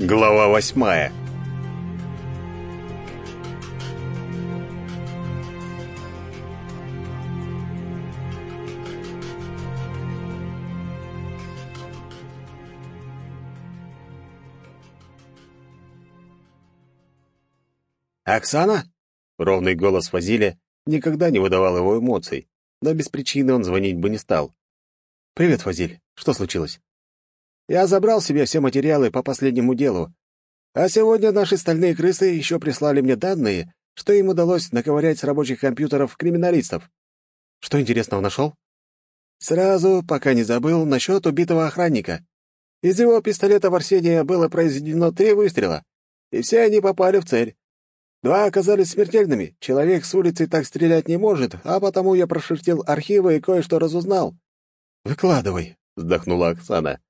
Глава восьмая «Оксана?» — ровный голос Фазиля никогда не выдавал его эмоций, но без причины он звонить бы не стал. «Привет, Фазиль. Что случилось?» «Я забрал себе все материалы по последнему делу. А сегодня наши стальные крысы еще прислали мне данные, что им удалось наковырять с рабочих компьютеров криминалистов. Что интересного нашел?» «Сразу, пока не забыл, насчет убитого охранника. Из его пистолета в Арсения было произведено три выстрела, и все они попали в цель. Два оказались смертельными. Человек с улицы так стрелять не может, а потому я прошертил архивы и кое-что разузнал. «Выкладывай», — вздохнула Оксана.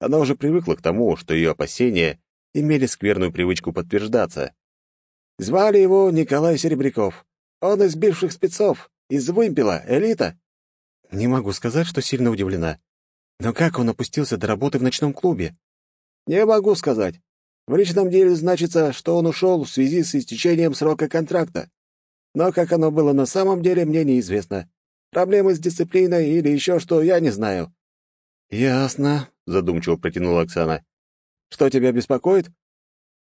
Она уже привыкла к тому, что ее опасения имели скверную привычку подтверждаться. Звали его Николай Серебряков. Он из бывших спецов, из вымпела, элита. Не могу сказать, что сильно удивлена. Но как он опустился до работы в ночном клубе? Не могу сказать. В личном деле значится, что он ушел в связи с истечением срока контракта. Но как оно было на самом деле, мне неизвестно. Проблемы с дисциплиной или еще что, я не знаю». «Ясно», — задумчиво протянула Оксана. «Что тебя беспокоит?»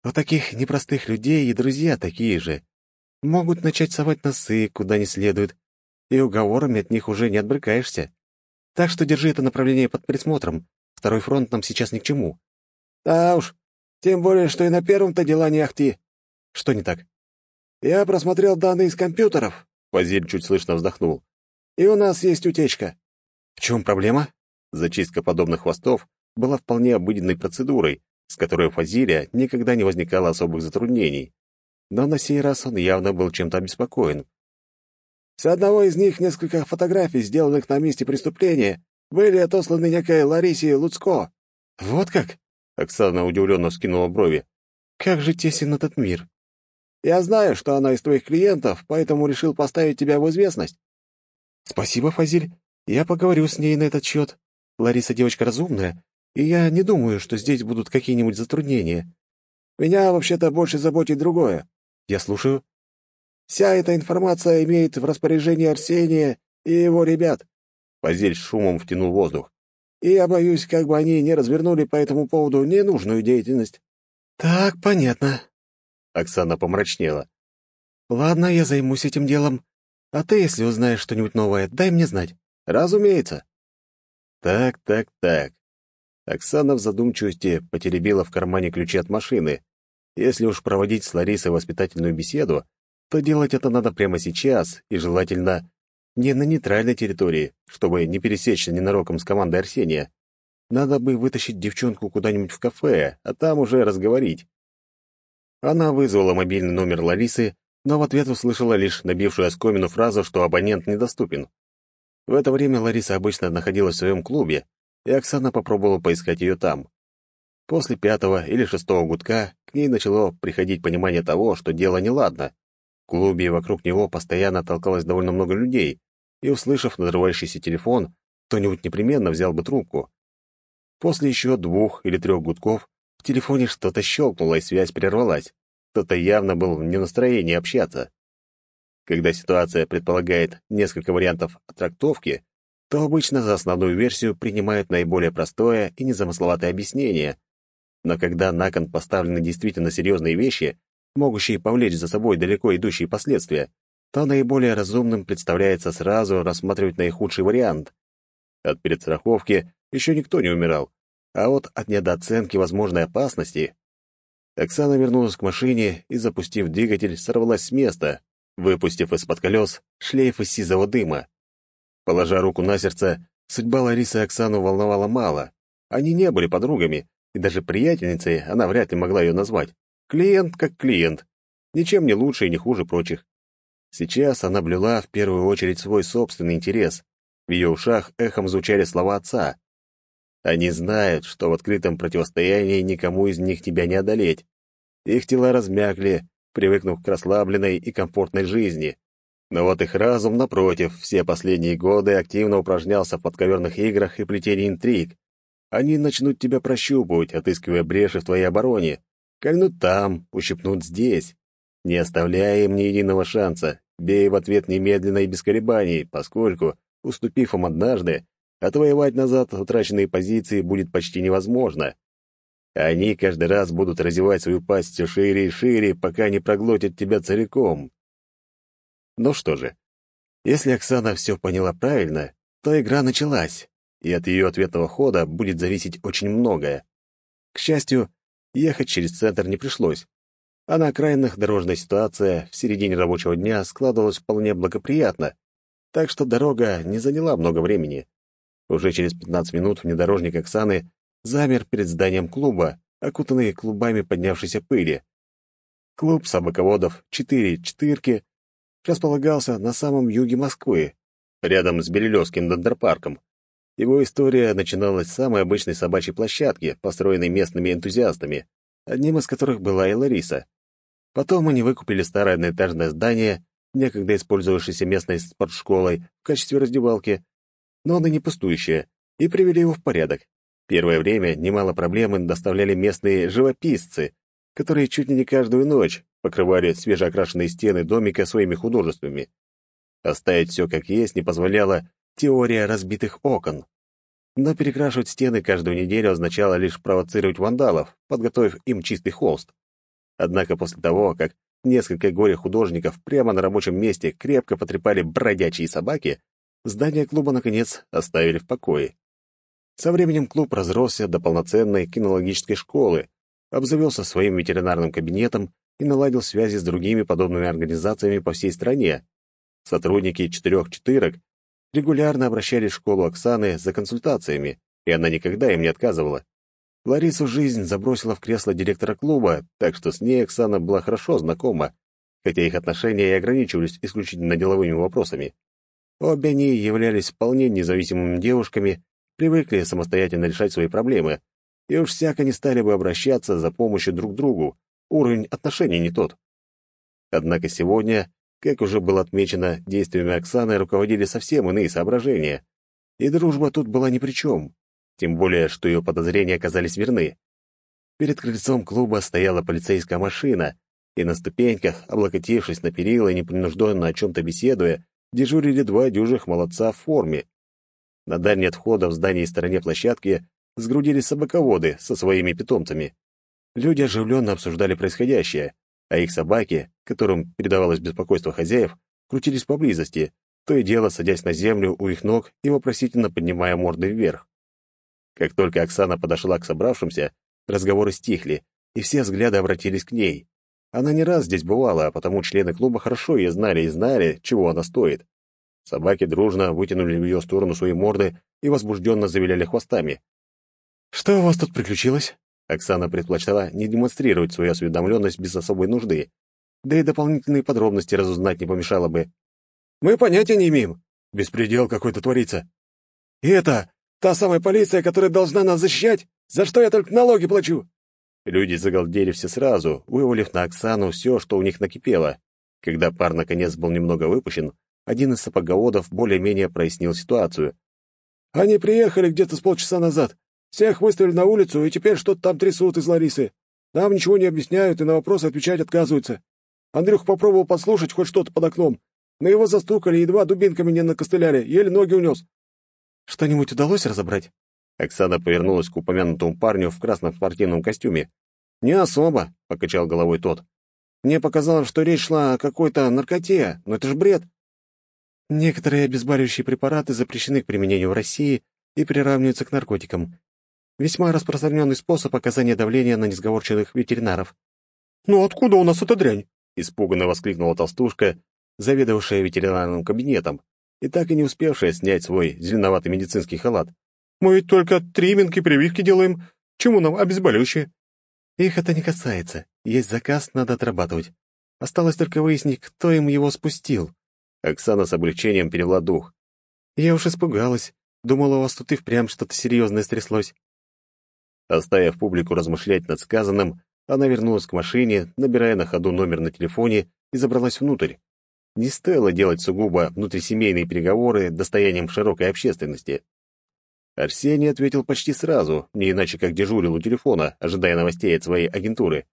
«У таких непростых людей и друзья такие же. Могут начать совать носы, куда не следует, и уговорами от них уже не отбрыкаешься. Так что держи это направление под присмотром. Второй фронт нам сейчас ни к чему». «Да уж, тем более, что и на первом-то дела не ахти. Что не так? Я просмотрел данные из компьютеров. Вазиль чуть слышно вздохнул. И у нас есть утечка. В чем проблема? Зачистка подобных хвостов была вполне обыденной процедурой, с которой у Фазиля никогда не возникало особых затруднений. Но на сей раз он явно был чем-то обеспокоен. С одного из них несколько фотографий, сделанных на месте преступления, были отосланы некой Ларисе Луцко. Вот как? Оксана удивленно вскинула брови. «Как же тесен этот мир!» «Я знаю, что она из твоих клиентов, поэтому решил поставить тебя в известность». «Спасибо, Фазиль. Я поговорю с ней на этот счет. Лариса девочка разумная, и я не думаю, что здесь будут какие-нибудь затруднения. Меня вообще-то больше заботит другое. Я слушаю. Вся эта информация имеет в распоряжении Арсения и его ребят». Фазиль шумом втянул воздух и я боюсь, как бы они не развернули по этому поводу ненужную деятельность». «Так, понятно». Оксана помрачнела. «Ладно, я займусь этим делом. А ты, если узнаешь что-нибудь новое, дай мне знать». «Разумеется». «Так, так, так». Оксана в задумчивости потеребила в кармане ключи от машины. Если уж проводить с Ларисой воспитательную беседу, то делать это надо прямо сейчас и желательно не на нейтральной территории, чтобы не пересечься ненароком с командой Арсения. Надо бы вытащить девчонку куда-нибудь в кафе, а там уже разговорить. Она вызвала мобильный номер Ларисы, но в ответ услышала лишь набившую оскомину фразу, что абонент недоступен. В это время Лариса обычно находилась в своем клубе, и Оксана попробовала поискать ее там. После пятого или шестого гудка к ней начало приходить понимание того, что дело неладно. В клубе и вокруг него постоянно толкалось довольно много людей, и, услышав надрывающийся телефон, кто-нибудь непременно взял бы трубку. После еще двух или трех гудков в телефоне что-то щелкнуло, и связь прервалась. Кто-то явно был в ненастроении общаться. Когда ситуация предполагает несколько вариантов трактовки, то обычно за основную версию принимают наиболее простое и незамысловатое объяснение. Но когда на кон поставлены действительно серьезные вещи, могущие повлечь за собой далеко идущие последствия, то наиболее разумным представляется сразу рассматривать наихудший вариант. От перестраховки еще никто не умирал, а вот от недооценки возможной опасности... Оксана вернулась к машине и, запустив двигатель, сорвалась с места, выпустив из-под колес шлейф из сизого дыма. Положа руку на сердце, судьба Ларисы Оксану волновала мало. Они не были подругами, и даже приятельницей она вряд ли могла ее назвать. Клиент как клиент. Ничем не лучше и не хуже прочих. Сейчас она блюла в первую очередь свой собственный интерес. В ее ушах эхом звучали слова отца. Они знают, что в открытом противостоянии никому из них тебя не одолеть. Их тела размякли, привыкнув к расслабленной и комфортной жизни. Но вот их разум, напротив, все последние годы активно упражнялся в подковерных играх и плетении интриг. Они начнут тебя прощупывать, отыскивая бреши в твоей обороне. Кольнут там, ущипнут здесь. Не оставляя им ни единого шанса, бей в ответ немедленно и без колебаний, поскольку, уступив им однажды, отвоевать назад утраченные позиции будет почти невозможно. Они каждый раз будут разевать свою пасть все шире и шире, пока не проглотят тебя целиком. Ну что же, если Оксана все поняла правильно, то игра началась, и от ее ответного хода будет зависеть очень многое. К счастью, ехать через центр не пришлось а на окраинах дорожная ситуация в середине рабочего дня складывалась вполне благоприятно, так что дорога не заняла много времени. Уже через 15 минут внедорожник Оксаны замер перед зданием клуба, окутанный клубами поднявшейся пыли. Клуб собаководов «Четыре четырки» располагался на самом юге Москвы, рядом с Берилевским дендропарком. Его история начиналась с самой обычной собачьей площадки, построенной местными энтузиастами, одним из которых была и Лариса. Потом они выкупили старое одноэтажное здание, некогда использовавшееся местной спортшколой в качестве раздевалки, но оно не пустующее, и привели его в порядок. Первое время немало проблем доставляли местные живописцы, которые чуть ли не каждую ночь покрывали свежеокрашенные стены домика своими художествами. Оставить все как есть не позволяла теория разбитых окон. Но перекрашивать стены каждую неделю означало лишь провоцировать вандалов, подготовив им чистый холст. Однако после того, как несколько горе-художников прямо на рабочем месте крепко потрепали бродячие собаки, здание клуба, наконец, оставили в покое. Со временем клуб разросся до полноценной кинологической школы, обзавелся своим ветеринарным кабинетом и наладил связи с другими подобными организациями по всей стране. Сотрудники четырех четырок регулярно обращались в школу Оксаны за консультациями, и она никогда им не отказывала. Ларису жизнь забросила в кресло директора клуба, так что с ней Оксана была хорошо знакома, хотя их отношения и ограничивались исключительно деловыми вопросами. Обе они являлись вполне независимыми девушками, привыкли самостоятельно решать свои проблемы, и уж всяко не стали бы обращаться за помощью друг другу, уровень отношений не тот. Однако сегодня, как уже было отмечено, действиями Оксаны руководили совсем иные соображения, и дружба тут была ни при чем тем более, что ее подозрения оказались верны. Перед крыльцом клуба стояла полицейская машина, и на ступеньках, облокотившись на перила и непринужденно о чем-то беседуя, дежурили два дюжих молодца в форме. На дальней от входа в здании стороне площадки сгрудились собаководы со своими питомцами. Люди оживленно обсуждали происходящее, а их собаки, которым передавалось беспокойство хозяев, крутились поблизости, то и дело садясь на землю у их ног и вопросительно поднимая морды вверх. Как только Оксана подошла к собравшимся, разговоры стихли, и все взгляды обратились к ней. Она не раз здесь бывала, а потому члены клуба хорошо ее знали и знали, чего она стоит. Собаки дружно вытянули в ее сторону свои морды и возбужденно завиляли хвостами. «Что у вас тут приключилось?» Оксана предпочитала не демонстрировать свою осведомленность без особой нужды, да и дополнительные подробности разузнать не помешало бы. «Мы понятия не имеем. Беспредел какой-то творится. И это, Та самая полиция, которая должна нас защищать? За что я только налоги плачу?» Люди загалдели все сразу, вывалив на Оксану все, что у них накипело. Когда пар наконец был немного выпущен, один из сапоговодов более-менее прояснил ситуацию. «Они приехали где-то с полчаса назад. Всех выставили на улицу, и теперь что-то там трясут из Ларисы. Нам ничего не объясняют и на вопросы отвечать отказываются. Андрюх попробовал послушать хоть что-то под окном, но его застукали, едва дубинками не накостыляли, еле ноги унес. Что-нибудь удалось разобрать?» Оксана повернулась к упомянутому парню в красном спортивном костюме. «Не особо», — покачал головой тот. «Мне показалось, что речь шла о какой-то наркоте, но это ж бред». Некоторые обезболивающие препараты запрещены к применению в России и приравниваются к наркотикам. Весьма распространенный способ оказания давления на несговорчивых ветеринаров. «Ну откуда у нас эта дрянь?» — испуганно воскликнула толстушка, заведовавшая ветеринарным кабинетом и так и не успевшая снять свой зеленоватый медицинский халат. «Мы ведь только триминг и прививки делаем. Чему нам обезболивающие?» «Их это не касается. Есть заказ, надо отрабатывать. Осталось только выяснить, кто им его спустил». Оксана с облегчением перевела дух. «Я уж испугалась. Думала, у вас тут и впрямь что-то серьезное стряслось». Оставив публику размышлять над сказанным, она вернулась к машине, набирая на ходу номер на телефоне и забралась внутрь. Не стоило делать сугубо внутрисемейные переговоры достоянием широкой общественности. Арсений ответил почти сразу, не иначе как дежурил у телефона, ожидая новостей от своей агентуры.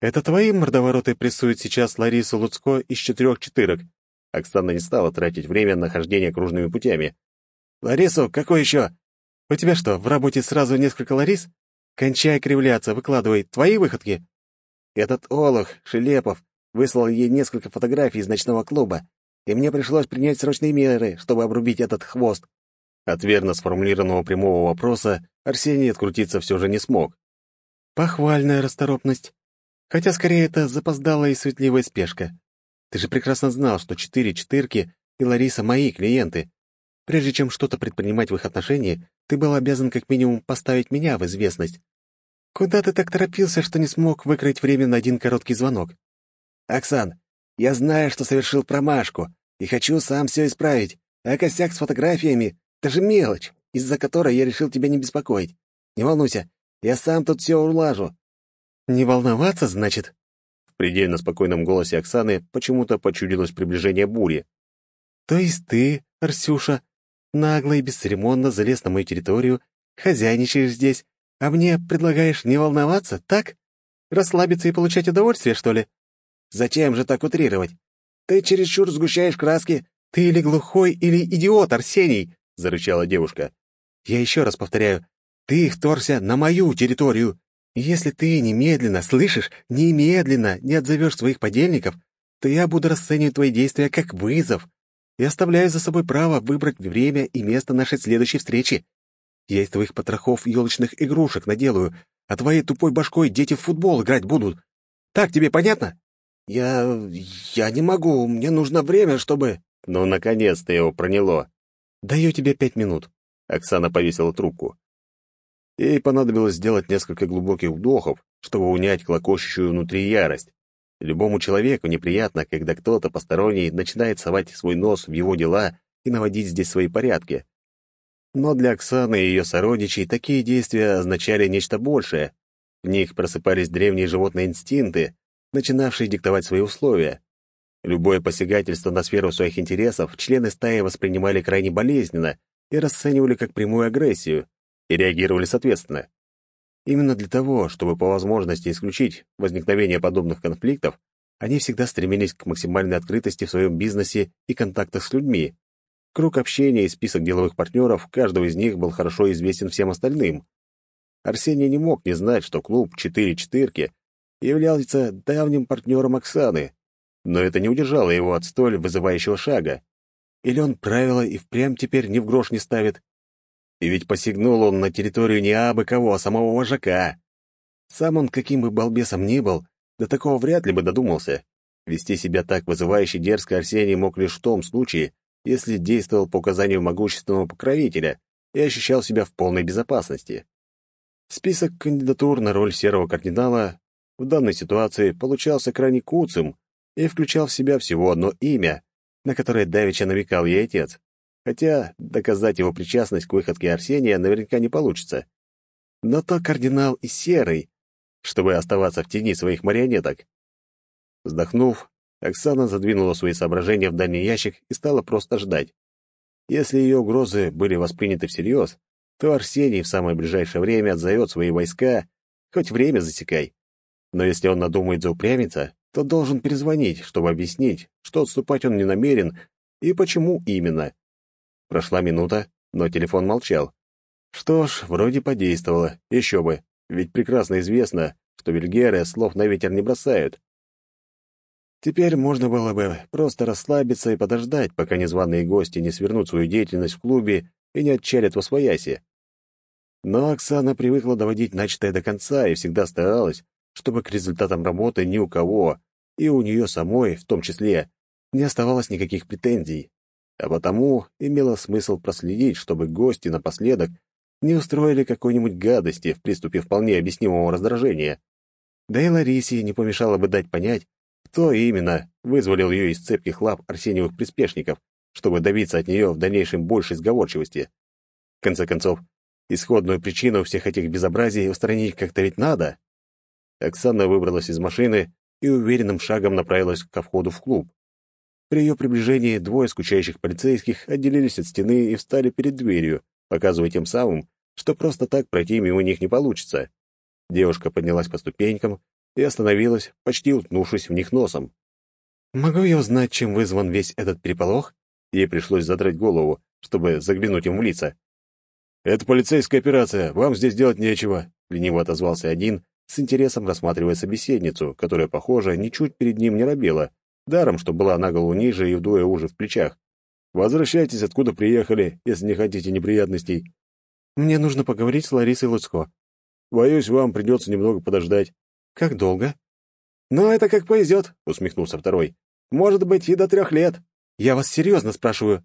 «Это твои мордовороты прессуют сейчас Ларису Луцко из четырех четырок?» Оксана не стала тратить время на хождение кружными путями. «Ларису, какой еще?» «У тебя что, в работе сразу несколько Ларис? Кончай кривляться, выкладывай. Твои выходки?» «Этот Олух, Шелепов, выслал ей несколько фотографий из ночного клуба, и мне пришлось принять срочные меры, чтобы обрубить этот хвост». От верно сформулированного прямого вопроса Арсений открутиться все же не смог. «Похвальная расторопность. Хотя, скорее, это запоздалая и светливая спешка. Ты же прекрасно знал, что четыре четырки и Лариса — мои клиенты. Прежде чем что-то предпринимать в их отношении, ты был обязан как минимум поставить меня в известность. Куда ты так торопился, что не смог выкроить время на один короткий звонок? Оксан, я знаю, что совершил промашку, и хочу сам все исправить. А косяк с фотографиями — это же мелочь, из-за которой я решил тебя не беспокоить. Не волнуйся, я сам тут все улажу. «Не волноваться, значит?» Предельно спокойном голосе Оксаны почему-то почудилось приближение бури. «То есть ты, Арсюша, нагло и бесцеремонно залез на мою территорию, хозяйничаешь здесь, а мне предлагаешь не волноваться, так? Расслабиться и получать удовольствие, что ли?» «Зачем же так утрировать? Ты чересчур сгущаешь краски». «Ты или глухой, или идиот, Арсений!» — зарычала девушка. «Я еще раз повторяю, ты вторгся на мою территорию, если ты немедленно, слышишь, немедленно не отзовешь своих подельников, то я буду расценивать твои действия как вызов и оставляю за собой право выбрать время и место нашей следующей встречи. Я из твоих потрохов елочных игрушек наделаю, а твоей тупой башкой дети в футбол играть будут. Так тебе понятно? Я... я не могу, мне нужно время, чтобы... Ну, наконец-то его проняло. Даю тебе пять минут. Оксана повесила трубку. Ей понадобилось сделать несколько глубоких вдохов, чтобы унять клокочущую внутри ярость. Любому человеку неприятно, когда кто-то посторонний начинает совать свой нос в его дела и наводить здесь свои порядки. Но для Оксаны и ее сородичей такие действия означали нечто большее. В них просыпались древние животные инстинкты, начинавшие диктовать свои условия. Любое посягательство на сферу своих интересов члены стаи воспринимали крайне болезненно и расценивали как прямую агрессию и реагировали соответственно. Именно для того, чтобы по возможности исключить возникновение подобных конфликтов, они всегда стремились к максимальной открытости в своем бизнесе и контактах с людьми. Круг общения и список деловых партнеров каждого из них был хорошо известен всем остальным. Арсений не мог не знать, что клуб «Четыре четырки» являлся давним партнером Оксаны, но это не удержало его от столь вызывающего шага. Или он правила и впрямь теперь ни в грош не ставит, и ведь посягнул он на территорию не абы кого, а самого вожака. Сам он, каким бы балбесом ни был, до такого вряд ли бы додумался. Вести себя так вызывающе дерзко Арсений мог лишь в том случае, если действовал по указанию могущественного покровителя и ощущал себя в полной безопасности. Список кандидатур на роль серого кардинала в данной ситуации получался крайне куцым и включал в себя всего одно имя, на которое давеча намекал ей отец хотя доказать его причастность к выходке Арсения наверняка не получится. Но то кардинал и серый, чтобы оставаться в тени своих марионеток. Вздохнув, Оксана задвинула свои соображения в дальний ящик и стала просто ждать. Если ее угрозы были восприняты всерьез, то Арсений в самое ближайшее время отзовет свои войска, хоть время засекай. Но если он надумает заупрямиться, то должен перезвонить, чтобы объяснить, что отступать он не намерен и почему именно. Прошла минута, но телефон молчал. Что ж, вроде подействовало, еще бы, ведь прекрасно известно, что вильгеры слов на ветер не бросают. Теперь можно было бы просто расслабиться и подождать, пока незваные гости не свернут свою деятельность в клубе и не отчалят во свояси. Но Оксана привыкла доводить начатое до конца и всегда старалась, чтобы к результатам работы ни у кого, и у нее самой, в том числе, не оставалось никаких претензий а потому имело смысл проследить, чтобы гости напоследок не устроили какой-нибудь гадости в приступе вполне объяснимого раздражения. Да и Ларисе не помешало бы дать понять, кто именно вызволил ее из цепких лап Арсеньевых приспешников, чтобы добиться от нее в дальнейшем большей сговорчивости. В конце концов, исходную причину всех этих безобразий устранить как-то ведь надо. Оксана выбралась из машины и уверенным шагом направилась ко входу в клуб. При ее приближении двое скучающих полицейских отделились от стены и встали перед дверью, показывая тем самым, что просто так пройти мимо них не получится. Девушка поднялась по ступенькам и остановилась, почти уткнувшись в них носом. «Могу я узнать, чем вызван весь этот переполох?» Ей пришлось задрать голову, чтобы заглянуть им в лица. «Это полицейская операция, вам здесь делать нечего», — лениво отозвался один, с интересом рассматривая собеседницу, которая, похоже, ничуть перед ним не робела, даром, что была на голову ниже и вдвое уже в плечах. «Возвращайтесь, откуда приехали, если не хотите неприятностей». «Мне нужно поговорить с Ларисой Луцко». «Боюсь, вам придется немного подождать». «Как долго?» «Ну, это как повезет», — усмехнулся второй. «Может быть, и до трех лет». «Я вас серьезно спрашиваю».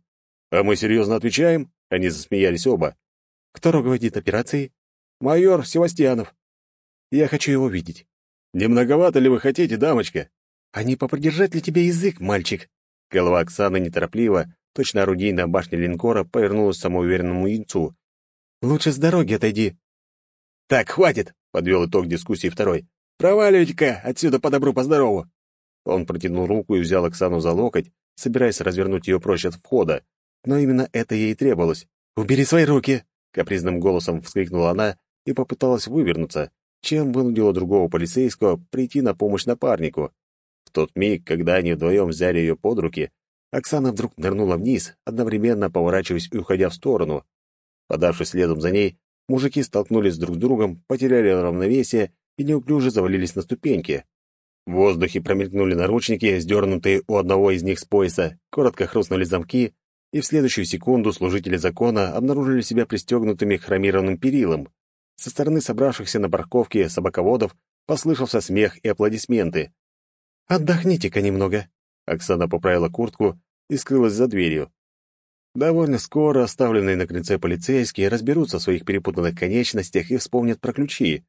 «А мы серьезно отвечаем?» Они засмеялись оба. «Кто руководит операцией?» «Майор Севастьянов». «Я хочу его видеть». «Не многовато ли вы хотите, дамочка?» «А не попридержать ли тебе язык, мальчик?» Голова Оксаны неторопливо, точно орудийная башня линкора, повернулась самоуверенному яйцу. «Лучше с дороги отойди». «Так, хватит!» — подвел итог дискуссии второй. «Проваливайте-ка отсюда по добру, по здорову!» Он протянул руку и взял Оксану за локоть, собираясь развернуть ее прочь от входа. Но именно это ей требовалось. «Убери свои руки!» — капризным голосом вскрикнула она и попыталась вывернуться, чем вынудила другого полицейского прийти на помощь напарнику. Тот миг, когда они вдвоем взяли ее под руки, Оксана вдруг нырнула вниз, одновременно поворачиваясь и уходя в сторону. Подавшись следом за ней, мужики столкнулись друг с другом, потеряли равновесие и неуклюже завалились на ступеньки. В воздухе промелькнули наручники, сдернутые у одного из них с пояса, коротко хрустнули замки, и в следующую секунду служители закона обнаружили себя пристегнутыми хромированным перилом. Со стороны собравшихся на парковке собаководов послышался смех и аплодисменты. «Отдохните-ка немного», — Оксана поправила куртку и скрылась за дверью. Довольно скоро оставленные на крыльце полицейские разберутся в своих перепутанных конечностях и вспомнят про ключи.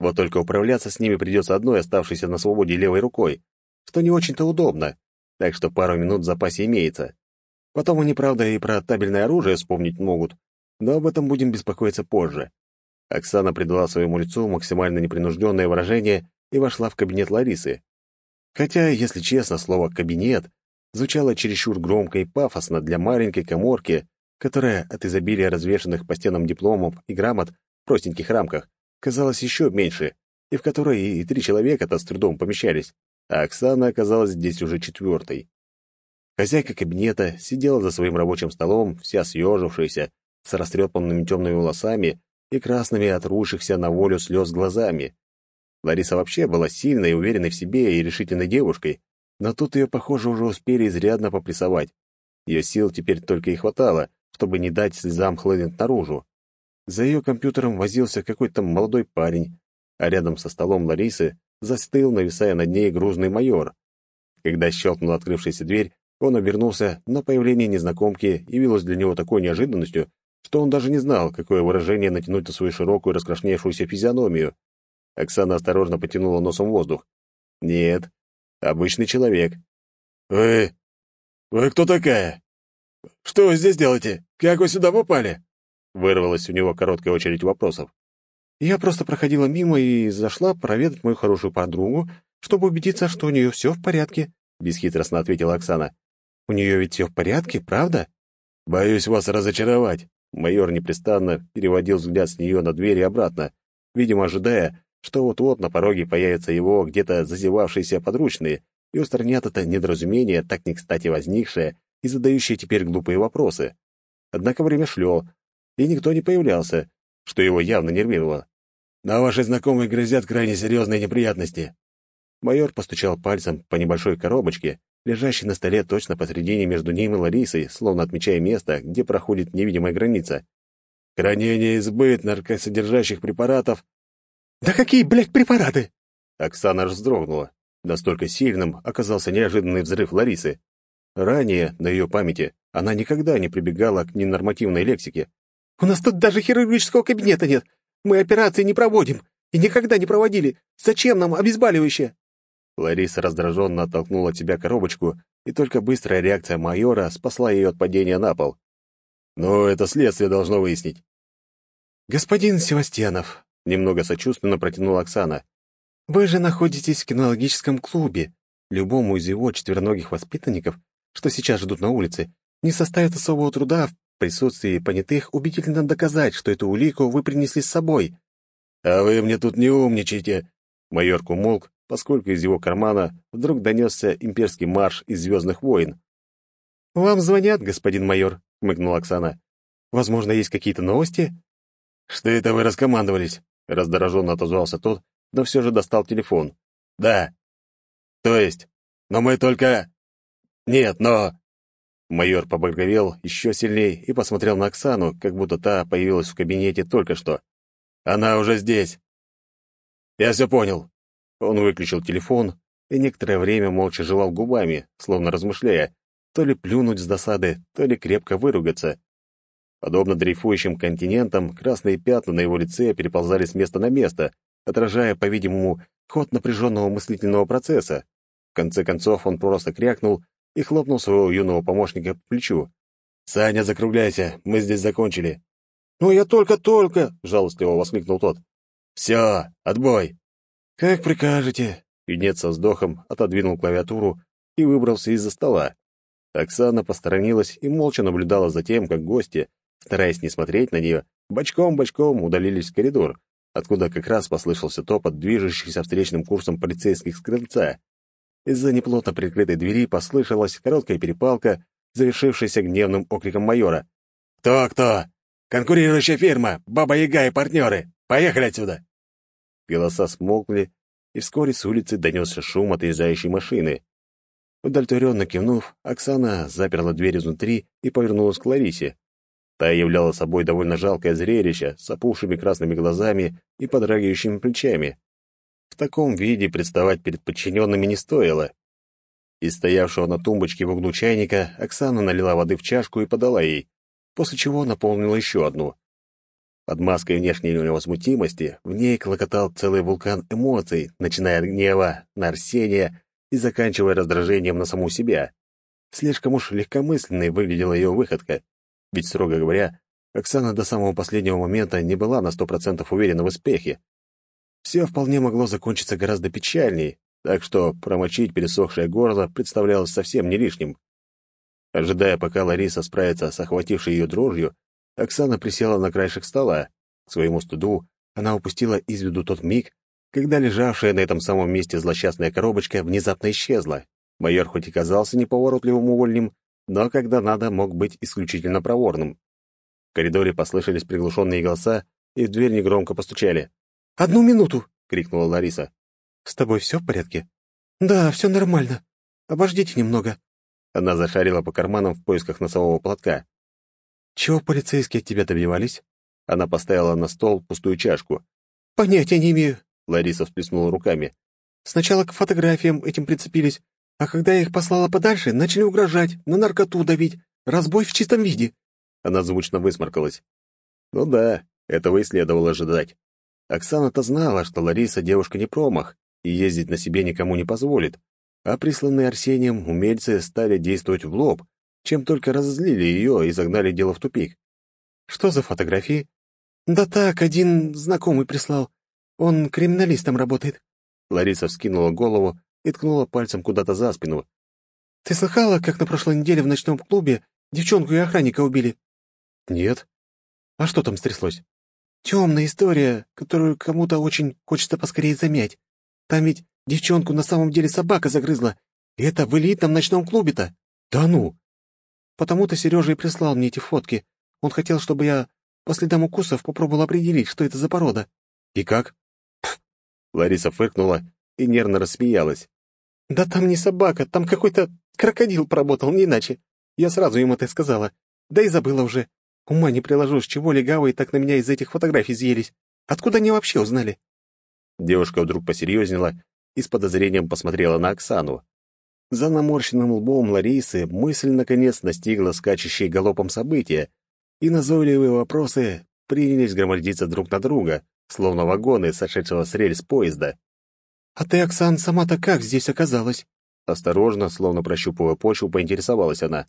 Вот только управляться с ними придется одной оставшейся на свободе левой рукой, что не очень-то удобно, так что пару минут в запасе имеется. Потом они, правда, и про табельное оружие вспомнить могут, но об этом будем беспокоиться позже. Оксана придала своему лицу максимально непринужденное выражение и вошла в кабинет Ларисы. Хотя, если честно, слово «кабинет» звучало чересчур громко и пафосно для маленькой коморки, которая от изобилия развешанных по стенам дипломов и грамот в простеньких рамках казалось еще меньше, и в которой и три человека-то с трудом помещались, а Оксана оказалась здесь уже четвертой. Хозяйка кабинета сидела за своим рабочим столом, вся съежившаяся, с растрепанными темными волосами и красными от рушихся на волю слез глазами. Лариса вообще была сильной, уверенной в себе и решительной девушкой, но тут ее, похоже, уже успели изрядно попрессовать. Ее сил теперь только и хватало, чтобы не дать слезам хлынуть наружу. За ее компьютером возился какой-то молодой парень, а рядом со столом Ларисы застыл, нависая над ней грузный майор. Когда щелкнула открывшаяся дверь, он обернулся, но появление незнакомки явилось для него такой неожиданностью, что он даже не знал, какое выражение натянуть на свою широкую раскрашневшуюся физиономию. Оксана осторожно потянула носом воздух. «Нет, обычный человек». «Вы... вы кто такая? Что вы здесь делаете? Как вы сюда попали?» Вырвалась у него короткая очередь вопросов. Я просто проходила мимо и зашла проведать мою хорошую подругу, чтобы убедиться, что у нее все в порядке, — бесхитростно ответила Оксана. «У нее ведь все в порядке, правда?» «Боюсь вас разочаровать». Майор непрестанно переводил взгляд с нее на дверь и обратно, видимо, ожидая, что вот-вот на пороге появятся его где-то зазевавшиеся подручные и устранят это недоразумение, так не кстати возникшее и задающее теперь глупые вопросы. Однако время шло, и никто не появлялся, что его явно нервировало. «На вашей знакомой грозят крайне серьезные неприятности». Майор постучал пальцем по небольшой коробочке, лежащей на столе точно посредине между ним и Ларисой, словно отмечая место, где проходит невидимая граница. «Хранение и сбыт наркосодержащих препаратов...» «Да какие, блядь, препараты?» Оксана аж вздрогнула. Настолько сильным оказался неожиданный взрыв Ларисы. Ранее, на ее памяти, она никогда не прибегала к ненормативной лексике, у нас тут даже хирургического кабинета нет. Мы операции не проводим и никогда не проводили. Зачем нам обезболивающее?» Лариса раздраженно оттолкнула от себя коробочку, и только быстрая реакция майора спасла ее от падения на пол. «Но это следствие должно выяснить». «Господин Севастьянов», — немного сочувственно протянула Оксана, «вы же находитесь в кинологическом клубе. Любому из его четвероногих воспитанников, что сейчас ждут на улице, не составит особого труда присутствии понятых убедительно доказать, что эту улику вы принесли с собой. А вы мне тут не умничайте. Майор умолк, поскольку из его кармана вдруг донесся имперский марш из «Звездных войн». «Вам звонят, господин майор», — хмыкнула Оксана. «Возможно, есть какие-то новости?» «Что это вы раскомандовались?» — раздраженно отозвался тот, но все же достал телефон. «Да. То есть? Но мы только... Нет, но...» Майор побагровел еще сильнее и посмотрел на Оксану, как будто та появилась в кабинете только что. «Она уже здесь. Я все понял». Он выключил телефон и некоторое время молча жевал губами, словно размышляя, то ли плюнуть с досады, то ли крепко выругаться. Подобно дрейфующим континентам, красные пятна на его лице переползали с места на место, отражая, по-видимому, ход напряженного мыслительного процесса. В конце концов он просто крякнул и хлопнул своего юного помощника по плечу. «Саня, закругляйся, мы здесь закончили». «Ну, я только-только!» — жалостливо воскликнул тот. «Все, отбой!» «Как прикажете!» Юнец со вздохом отодвинул клавиатуру и выбрался из-за стола. Оксана посторонилась и молча наблюдала за тем, как гости, стараясь не смотреть на нее, бочком-бочком удалились в коридор, откуда как раз послышался топот движущихся встречным курсом полицейских с крыльца. Из-за неплотно прикрытой двери послышалась короткая перепалка, завершившаяся гневным окриком майора. «Кто-кто? Конкурирующая фирма, Баба-Яга и партнеры! Поехали отсюда!» Голоса смолкли, и вскоре с улицы донесся шум отъезжающей машины. Удовлетворенно кивнув, Оксана заперла дверь изнутри и повернулась к Ларисе. Та являла собой довольно жалкое зрелище с опухшими красными глазами и подрагивающими плечами. В таком виде представать перед подчиненными не стоило. Из стоявшего на тумбочке в углу чайника Оксана налила воды в чашку и подала ей, после чего наполнила еще одну. Под маской внешней невозмутимости в ней клокотал целый вулкан эмоций, начиная от гнева на Арсения и заканчивая раздражением на саму себя. Слишком уж легкомысленной выглядела ее выходка, ведь, строго говоря, Оксана до самого последнего момента не была на сто процентов уверена в успехе. Все вполне могло закончиться гораздо печальней, так что промочить пересохшее горло представлялось совсем не лишним. Ожидая, пока Лариса справится с охватившей ее дрожью, Оксана присела на краешек стола. К своему стыду она упустила из виду тот миг, когда лежавшая на этом самом месте злосчастная коробочка внезапно исчезла. Майор хоть и казался неповоротливым увольнем, но когда надо, мог быть исключительно проворным. В коридоре послышались приглушенные голоса, и в дверь негромко постучали. «Одну минуту!» — крикнула Лариса. «С тобой все в порядке?» «Да, все нормально. Обождите немного». Она зашарила по карманам в поисках носового платка. «Чего полицейские от тебя добивались?» Она поставила на стол пустую чашку. «Понятия не имею», — Лариса всплеснула руками. «Сначала к фотографиям этим прицепились, а когда я их послала подальше, начали угрожать, на наркоту давить, разбой в чистом виде». Она звучно высморкалась. «Ну да, этого и следовало ожидать. Оксана-то знала, что Лариса девушка не промах и ездить на себе никому не позволит, а присланные Арсением умельцы стали действовать в лоб, чем только разозлили ее и загнали дело в тупик. «Что за фотографии?» «Да так, один знакомый прислал. Он криминалистом работает». Лариса вскинула голову и ткнула пальцем куда-то за спину. «Ты слыхала, как на прошлой неделе в ночном клубе девчонку и охранника убили?» «Нет». «А что там стряслось?» Темная история, которую кому-то очень хочется поскорее замять. Там ведь девчонку на самом деле собака загрызла. И это в элитном ночном клубе-то. Да ну! Потому-то Сережа и прислал мне эти фотки. Он хотел, чтобы я по следам укусов попробовал определить, что это за порода. И как? Лариса фыркнула и нервно рассмеялась. Да там не собака, там какой-то крокодил поработал, не иначе. Я сразу ему это сказала. Да и забыла уже. Ума не приложу, с чего легавые так на меня из этих фотографий съелись. Откуда они вообще узнали?» Девушка вдруг посерьезнела и с подозрением посмотрела на Оксану. За наморщенным лбом Ларисы мысль наконец настигла скачущие галопом события, и назойливые вопросы принялись громоздиться друг на друга, словно вагоны, сошедшего с рельс поезда. «А ты, Оксан, сама-то как здесь оказалась?» Осторожно, словно прощупывая почву, поинтересовалась она.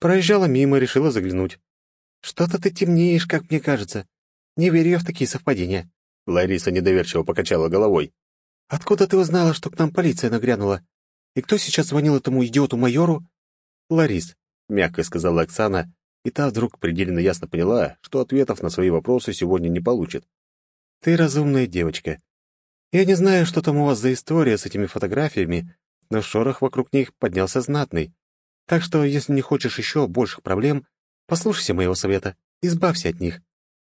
Проезжала мимо, решила заглянуть. «Что-то ты темнеешь, как мне кажется. Не верю я в такие совпадения». Лариса недоверчиво покачала головой. «Откуда ты узнала, что к нам полиция нагрянула? И кто сейчас звонил этому идиоту-майору?» «Ларис», — мягко сказала Оксана и та вдруг предельно ясно поняла, что ответов на свои вопросы сегодня не получит. «Ты разумная девочка. Я не знаю, что там у вас за история с этими фотографиями, но шорох вокруг них поднялся знатный. Так что, если не хочешь еще больших проблем, послушайся моего совета, избавься от них.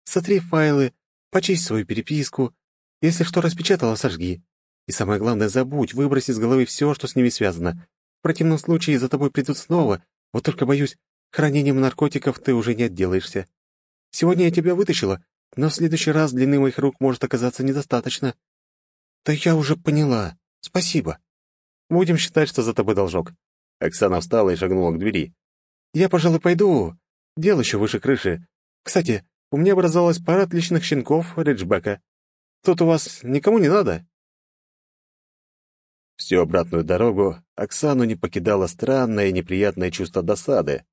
Сотри файлы, почисть свою переписку, если что распечатала, сожги. И самое главное, забудь, выбрось из головы все, что с ними связано. В противном случае за тобой придут снова, вот только, боюсь, хранением наркотиков ты уже не отделаешься. Сегодня я тебя вытащила, но в следующий раз длины моих рук может оказаться недостаточно. Да я уже поняла. Спасибо. Будем считать, что за тобой должок». Оксана встала и шагнула к двери. «Я, пожалуй, пойду. Дело еще выше крыши. Кстати, у меня образовалась пара отличных щенков Риджбека. Тут у вас никому не надо?» Всю обратную дорогу Оксану не покидало странное и неприятное чувство досады.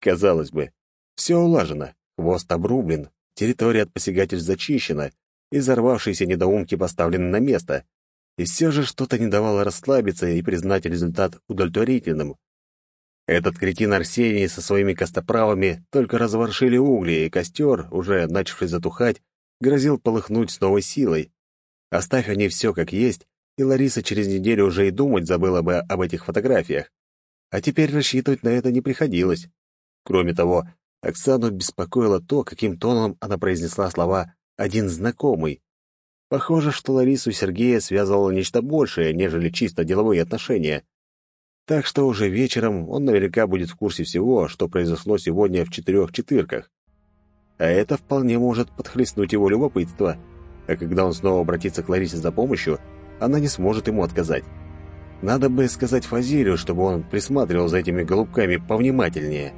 Казалось бы, все улажено, хвост обрублен, территория от посягательств зачищена, и взорвавшиеся недоумки поставлены на место. И все же что-то не давало расслабиться и признать результат удовлетворительным. Этот кретин Арсений со своими костоправами только разворшили угли, и костер, уже начавший затухать, грозил полыхнуть с новой силой. Оставь они все как есть, и Лариса через неделю уже и думать забыла бы об этих фотографиях. А теперь рассчитывать на это не приходилось. Кроме того, Оксану беспокоило то, каким тоном она произнесла слова «один знакомый». Похоже, что Ларису Сергея связывало нечто большее, нежели чисто деловые отношения. Так что уже вечером он наверняка будет в курсе всего, что произошло сегодня в четырех четырках. А это вполне может подхлестнуть его любопытство. А когда он снова обратится к Ларисе за помощью, она не сможет ему отказать. Надо бы сказать Фазилю, чтобы он присматривал за этими голубками повнимательнее.